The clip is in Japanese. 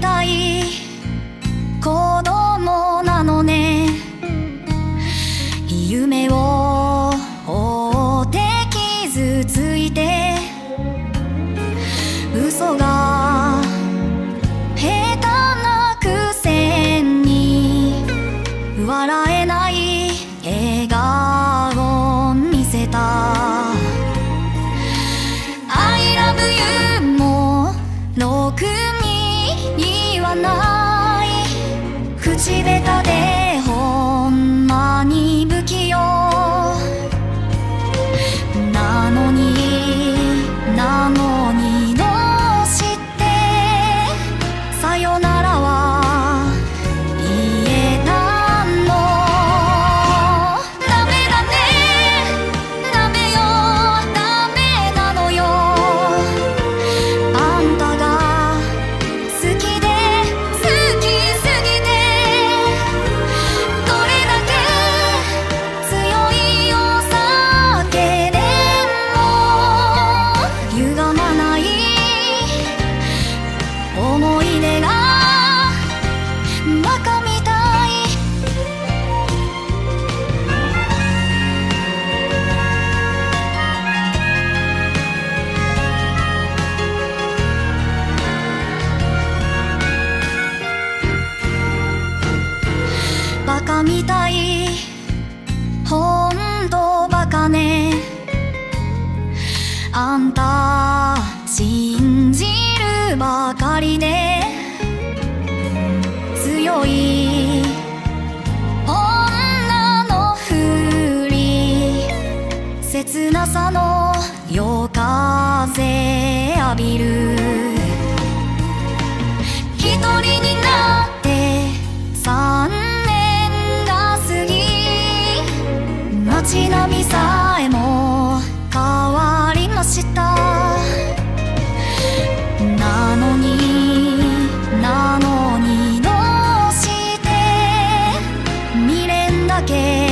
たい。子供なのね。夢を追って傷ついて。嘘がみたい。ほんとバカね。あんた信じるばかりで強い女のふり。切なさの夜風浴びる。一人にな again.